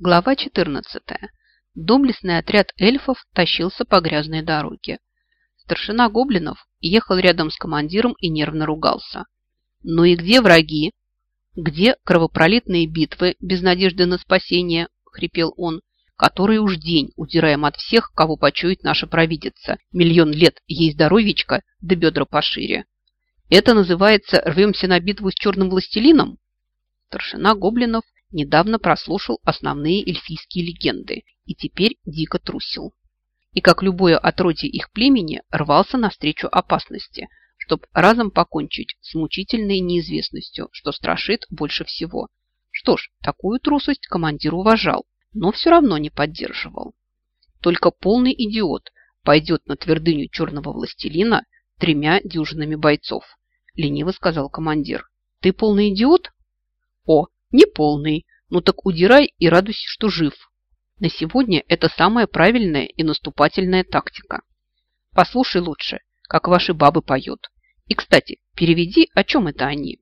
Глава 14. Доблестный отряд эльфов тащился по грязной дороге. Старшина гоблинов ехал рядом с командиром и нервно ругался. «Ну и где враги? Где кровопролитные битвы без надежды на спасение?» – хрипел он. «Который уж день удираем от всех, кого почует наша провидица. Миллион лет ей здоровичка, да бедра пошире. Это называется «рвемся на битву с черным властелином»?» Старшина гоблинов недавно прослушал основные эльфийские легенды и теперь дико трусил. И, как любое отродье их племени, рвался навстречу опасности, чтобы разом покончить с мучительной неизвестностью, что страшит больше всего. Что ж, такую трусость командир уважал, но все равно не поддерживал. Только полный идиот пойдет на твердыню черного властелина тремя дюжинами бойцов, лениво сказал командир. Ты полный идиот? О, не полный. Ну так удирай и радуйся, что жив. На сегодня это самая правильная и наступательная тактика. Послушай лучше, как ваши бабы поют. И, кстати, переведи, о чем это они.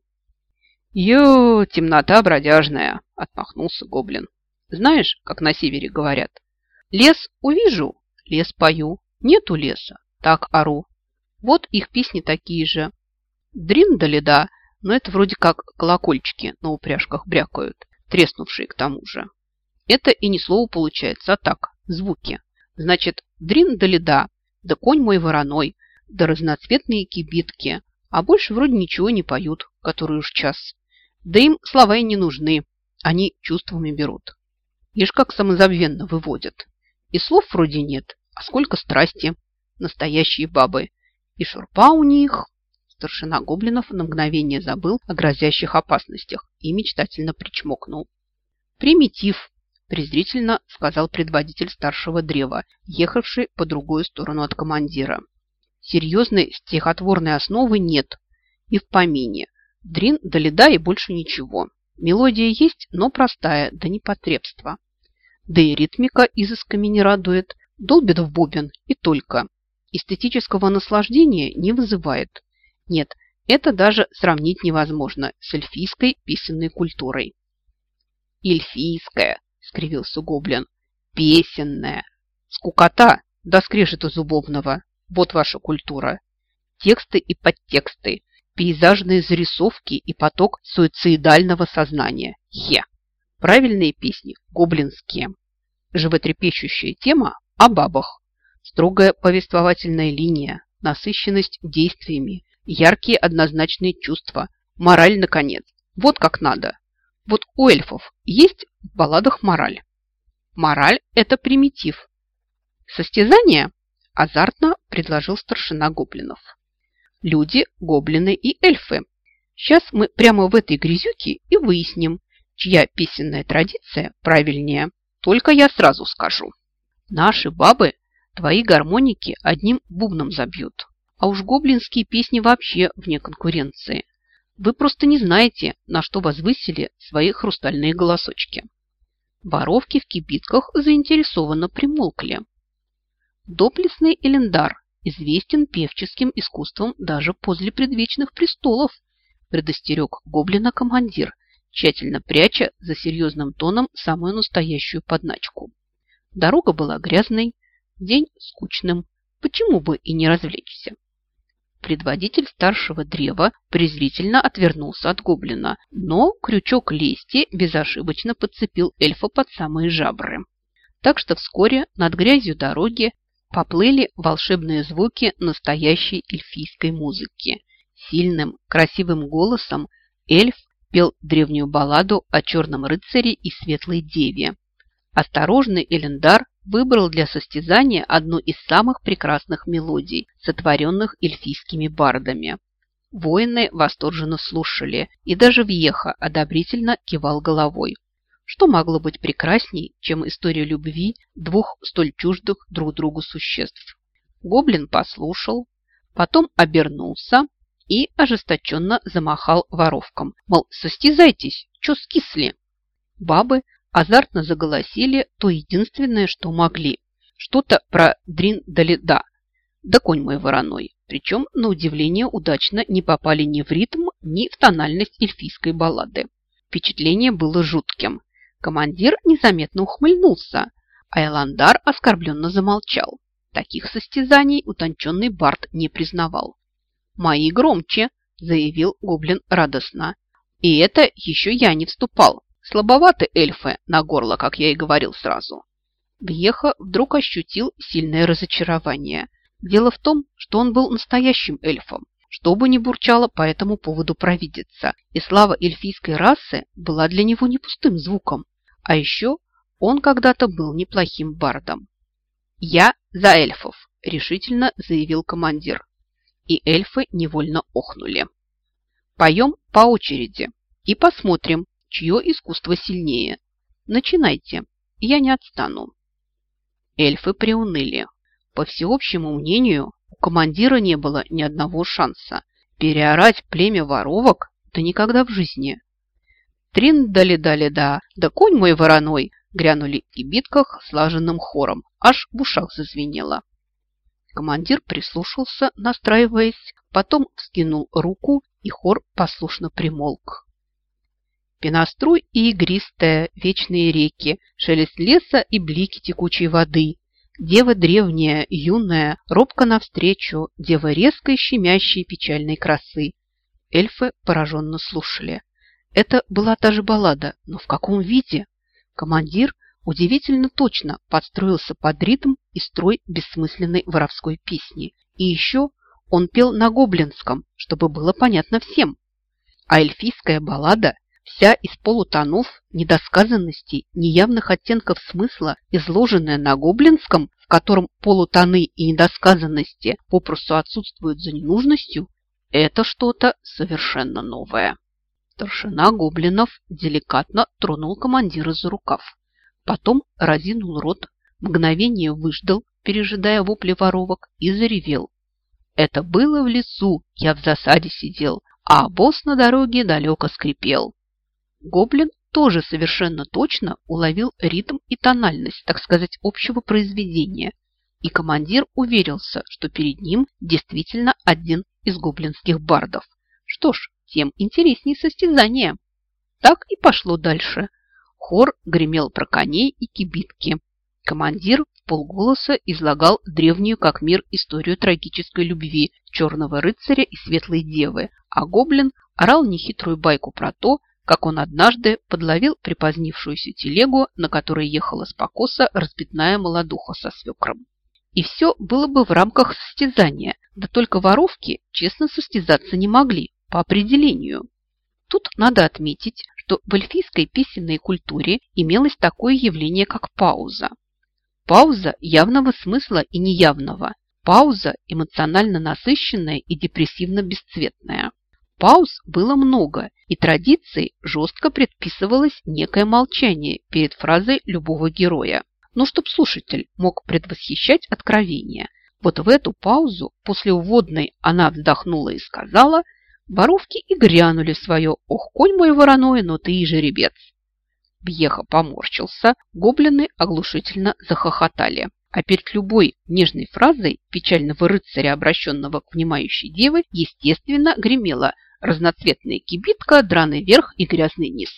Ё, темнота бродяжная, отмахнулся гоблин. Знаешь, как на севере говорят? Лес увижу, лес пою. Нету леса, так ору. Вот их песни такие же. Дрин да леда, но это вроде как колокольчики на упряжках брякают, треснувшие к тому же. Это и не слово получается, а так, звуки. Значит, дрин да леда, да конь мой вороной, да разноцветные кибитки, а больше вроде ничего не поют, который уж час. Да им слова и не нужны, они чувствами берут. Ишь, как самозабвенно выводят. И слов вроде нет, а сколько страсти. Настоящие бабы. И шурпа у них. Старшина гоблинов на мгновение забыл о грозящих опасностях и мечтательно причмокнул. Примитив, презрительно сказал предводитель старшего древа, ехавший по другую сторону от командира. Серьезной стихотворной основы нет. И в помине. Дрин да леда и больше ничего. Мелодия есть, но простая, да непотребство. Да и ритмика изысками не радует, долбит в бубен и только. Эстетического наслаждения не вызывает. Нет, это даже сравнить невозможно с эльфийской писанной культурой. Эльфийская, – скривился гоблин. «Песенная! Скукота до скрежета зубовного! Вот ваша культура! Тексты и подтексты, пейзажные зарисовки и поток суицидального сознания. Е! Правильные песни гоблинские. Животрепещущая тема о бабах. Строгая повествовательная линия, насыщенность действиями, яркие однозначные чувства, мораль, наконец. Вот как надо. Вот у эльфов есть в балладах мораль. Мораль – это примитив. Состязание азартно предложил старшина гоблинов. Люди, гоблины и эльфы. Сейчас мы прямо в этой грязюке и выясним, чья песенная традиция правильнее. Только я сразу скажу. Наши бабы твои гармоники одним бубном забьют. А уж гоблинские песни вообще вне конкуренции. Вы просто не знаете, на что возвысили свои хрустальные голосочки. Воровки в кибитках заинтересованно примолкли. Доблестный Элендар известен певческим искусством даже после предвечных престолов, предостерег гоблина командир, тщательно пряча за серьезным тоном самую настоящую подначку. Дорога была грязной, день скучным, почему бы и не развлечься? Предводитель старшего древа презрительно отвернулся от гоблина, но крючок лести безошибочно подцепил эльфа под самые жабры. Так что вскоре над грязью дороги поплыли волшебные звуки настоящей эльфийской музыки. Сильным, красивым голосом эльф пел древнюю балладу о черном рыцаре и светлой деве. Осторожный Элендар выбрал для состязания одну из самых прекрасных мелодий, сотворенных эльфийскими бардами. Воины восторженно слушали, и даже Вьеха одобрительно кивал головой. Что могло быть прекрасней, чем история любви двух столь чуждых друг другу существ? Гоблин послушал, потом обернулся и ожесточенно замахал воровкам. Мол, состязайтесь, чё скисли? Бабы азартно заголосили то единственное, что могли. Что-то про дрин дали да, да конь мой вороной. Причем, на удивление, удачно не попали ни в ритм, ни в тональность эльфийской баллады. Впечатление было жутким. Командир незаметно ухмыльнулся, а Эландар оскорбленно замолчал. Таких состязаний утонченный Барт не признавал. «Мои громче», – заявил Гоблин радостно. «И это еще я не вступал. Слабоваты эльфы на горло, как я и говорил сразу». Бьеха вдруг ощутил сильное разочарование. Дело в том, что он был настоящим эльфом, что бы ни бурчало по этому поводу провидица, и слава эльфийской расы была для него не пустым звуком. А еще он когда-то был неплохим бардом. «Я за эльфов», – решительно заявил командир. И эльфы невольно охнули. «Поем по очереди и посмотрим, чье искусство сильнее. Начинайте, я не отстану». Эльфы приуныли. По всеобщему мнению, у командира не было ни одного шанса. Переорать племя воровок да никогда в жизни. Трин-дали-дали-да, да конь мой вороной, грянули в кибитках слаженным хором, аж в ушах зазвенело. Командир прислушался, настраиваясь, потом вскинул руку, и хор послушно примолк. Пеноструй и игристая, вечные реки, шелест леса и блики текучей воды. Дева древняя, юная, робко навстречу, дева резкой, щемящей, печальной красы. Эльфы пораженно слушали. Это была та же баллада, но в каком виде? Командир удивительно точно подстроился под ритм и строй бессмысленной воровской песни. И еще он пел на гоблинском, чтобы было понятно всем. А эльфийская баллада вся из полутонов, недосказанностей, неявных оттенков смысла, изложенная на гоблинском, в котором полутоны и недосказанности попросту отсутствуют за ненужностью, это что-то совершенно новое. Старшина гоблинов деликатно тронул командира за рукав. Потом разинул рот, мгновение выждал, пережидая вопли воровок, и заревел. Это было в лесу, я в засаде сидел, а босс на дороге далеко скрипел. Гоблин тоже совершенно точно уловил ритм и тональность, так сказать, общего произведения, и командир уверился, что перед ним действительно один из гоблинских бардов. Что ж, тем интереснее состязание. Так и пошло дальше. Хор гремел про коней и кибитки. Командир полголоса излагал древнюю как мир историю трагической любви черного рыцаря и светлой девы, а гоблин орал нехитрую байку про то, как он однажды подловил припозднившуюся телегу, на которой ехала с покоса разбитная молодуха со свекром. И все было бы в рамках состязания, да только воровки честно состязаться не могли, по определению. Тут надо отметить, что в эльфийской песенной культуре имелось такое явление, как пауза. Пауза явного смысла и неявного. Пауза эмоционально насыщенная и депрессивно-бесцветная. Пауз было много, и традицией жестко предписывалось некое молчание перед фразой любого героя. Но чтоб слушатель мог предвосхищать откровение. Вот в эту паузу после уводной она вздохнула и сказала – Боровки и грянули свое «Ох, конь мой вороной, но ты и жеребец!» Бьеха поморщился, гоблины оглушительно захохотали. А перед любой нежной фразой печального рыцаря, обращенного к внимающей девы, естественно, гремела разноцветная кибитка, драный верх и грязный низ.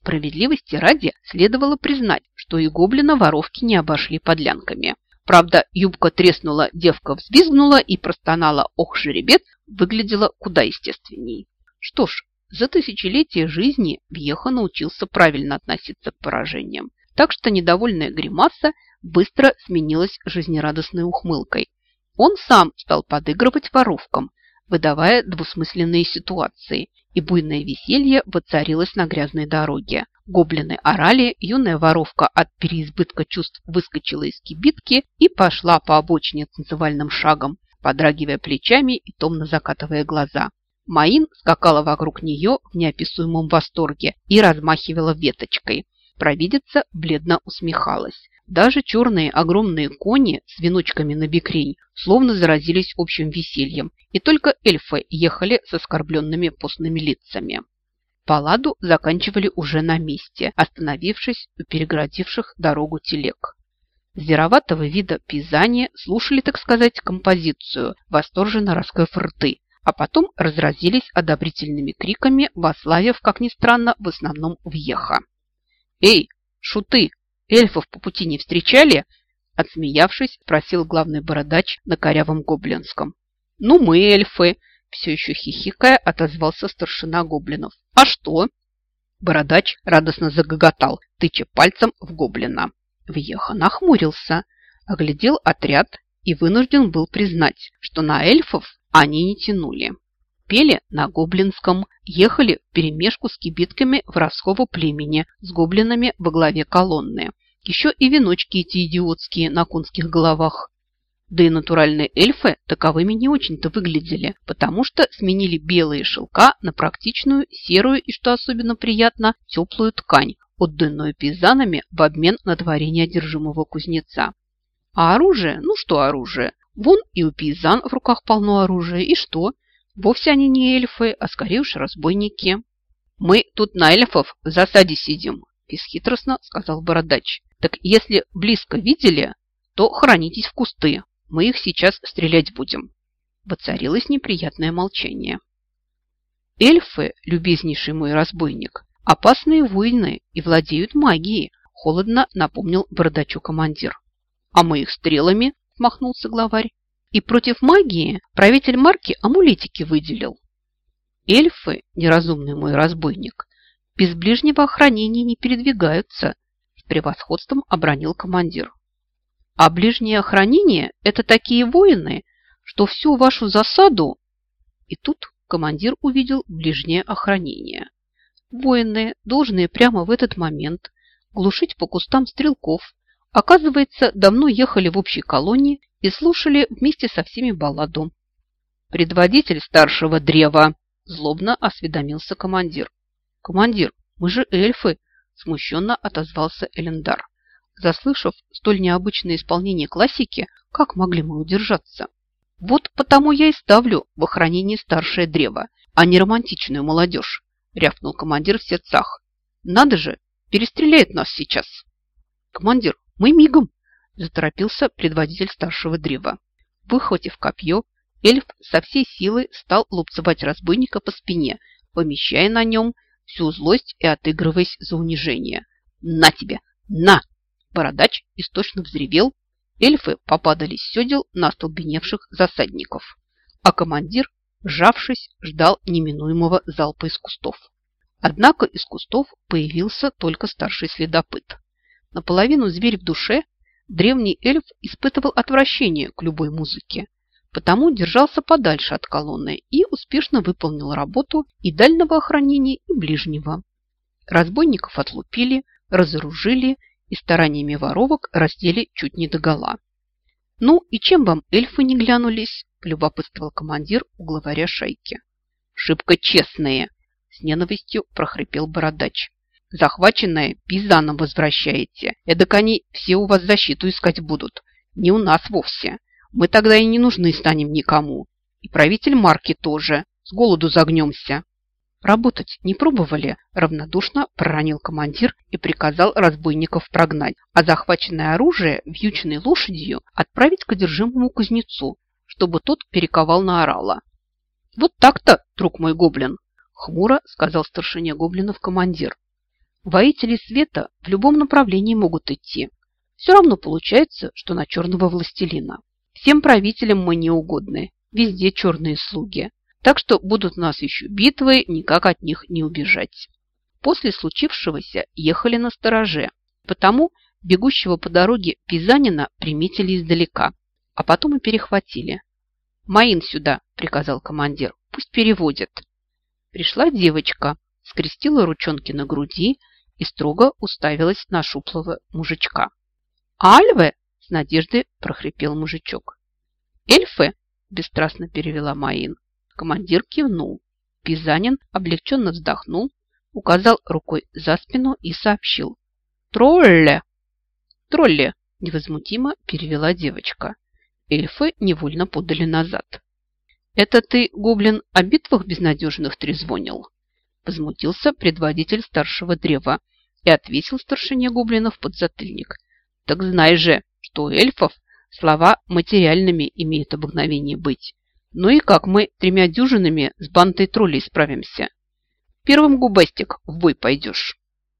Справедливости ради следовало признать, что и гоблина воровки не обошли подлянками. Правда, юбка треснула, девка взвизгнула и простонала «Ох, жеребец!» выглядела куда естественней. Что ж, за тысячелетия жизни Вьеха научился правильно относиться к поражениям, так что недовольная гримаса быстро сменилась жизнерадостной ухмылкой. Он сам стал подыгрывать воровкам, выдавая двусмысленные ситуации, и буйное веселье воцарилось на грязной дороге. Гоблины орали, юная воровка от переизбытка чувств выскочила из кибитки и пошла по обочине танцевальным шагом, подрагивая плечами и томно закатывая глаза. Маин скакала вокруг нее в неописуемом восторге и размахивала веточкой. Провидица бледно усмехалась. Даже черные огромные кони с веночками на бекрень словно заразились общим весельем, и только эльфы ехали с оскорбленными постными лицами. Паладу заканчивали уже на месте, остановившись у перегородивших дорогу телег. Зероватого вида пейзане слушали, так сказать, композицию, восторженно раскрыв рты, а потом разразились одобрительными криками, вославив, как ни странно, в основном въеха. «Эй, шуты, эльфов по пути не встречали?» Отсмеявшись, спросил главный бородач на корявом гоблинском. «Ну, мы эльфы!» Все еще хихикая, отозвался старшина гоблинов. «А что?» Бородач радостно загоготал, тыча пальцем в гоблина. Вьеха нахмурился, оглядел отряд и вынужден был признать, что на эльфов они не тянули. Пели на гоблинском, ехали в перемешку с кибитками воровского племени с гоблинами во главе колонны. Еще и веночки эти идиотские на конских головах. Да и натуральные эльфы таковыми не очень-то выглядели, потому что сменили белые шелка на практичную серую и, что особенно приятно, теплую ткань, отданную пейзанами в обмен на творение одержимого кузнеца. А оружие? Ну что оружие? Вон и у пейзан в руках полно оружия. И что? Вовсе они не эльфы, а скорее уж разбойники. Мы тут на эльфов в засаде сидим, бесхитростно сказал бородач. Так если близко видели, то хранитесь в кусты. Мы их сейчас стрелять будем. Воцарилось неприятное молчание. Эльфы, любезнейший мой разбойник, опасные воины и владеют магией, холодно напомнил бородачу командир. А мы их стрелами, махнулся главарь. И против магии правитель марки амулетики выделил. Эльфы, неразумный мой разбойник, без ближнего охранения не передвигаются, с превосходством обронил командир. А ближнее охранение – это такие воины, что всю вашу засаду... И тут командир увидел ближнее охранение. Воины, должные прямо в этот момент глушить по кустам стрелков, Оказывается, давно ехали в общей колонии и слушали вместе со всеми балладу. «Предводитель старшего древа!» – злобно осведомился командир. «Командир, мы же эльфы!» – смущенно отозвался Элендар. Заслышав столь необычное исполнение классики, как могли мы удержаться? «Вот потому я и ставлю в охранении старшее древо, а не романтичную молодежь», – рявкнул командир в сердцах. «Надо же, перестреляет нас сейчас!» «Командир, «Мы мигом!» – заторопился предводитель старшего древа. Выхватив копье, эльф со всей силы стал лупцевать разбойника по спине, помещая на нем всю злость и отыгрываясь за унижение. «На тебе! На!» Бородач истошно взревел. Эльфы попадали с седел на остолбеневших засадников. А командир, сжавшись, ждал неминуемого залпа из кустов. Однако из кустов появился только старший следопыт. Наполовину зверь в душе, древний эльф испытывал отвращение к любой музыке, потому держался подальше от колонны и успешно выполнил работу и дальнего охранения, и ближнего. Разбойников отлупили, разоружили и стараниями воровок раздели чуть не догола. «Ну и чем вам эльфы не глянулись?» – полюбопытствовал командир у главаря шайки. «Шибко честные!» – с ненавистью прохрипел бородач. Захваченное пизаном возвращаете. Эдак они все у вас защиту искать будут. Не у нас вовсе. Мы тогда и не нужны станем никому. И правитель марки тоже. С голоду загнемся. Работать не пробовали, равнодушно проронил командир и приказал разбойников прогнать, а захваченное оружие, вьюченной лошадью, отправить к одержимому кузнецу, чтобы тот перековал на орала. «Вот так-то, друг мой гоблин!» – хмуро сказал старшине гоблинов командир. Воители света в любом направлении могут идти. Все равно получается, что на черного властелина. Всем правителям мы не угодны, везде черные слуги. Так что будут нас еще битвы, никак от них не убежать. После случившегося ехали на стороже, потому бегущего по дороге Пизанина приметили издалека, а потом и перехватили. «Маин сюда!» – приказал командир. «Пусть переводят». Пришла девочка, скрестила ручонки на груди и строго уставилась на шуплого мужичка. «Альве!» – с надеждой прохрипел мужичок. «Эльфы!» – бесстрастно перевела Маин. Командир кивнул. Пизанин облегченно вздохнул, указал рукой за спину и сообщил. «Тролле!» «Тролле!» – невозмутимо перевела девочка. Эльфы невольно подали назад. «Это ты, гоблин, о битвах безнадежных трезвонил?» Возмутился предводитель старшего древа и отвесил старшине гоблинов подзатыльник. Так знай же, что у эльфов слова материальными имеют обыкновение быть. Ну и как мы тремя дюжинами с бандой троллей справимся? Первым губастик в бой пойдешь.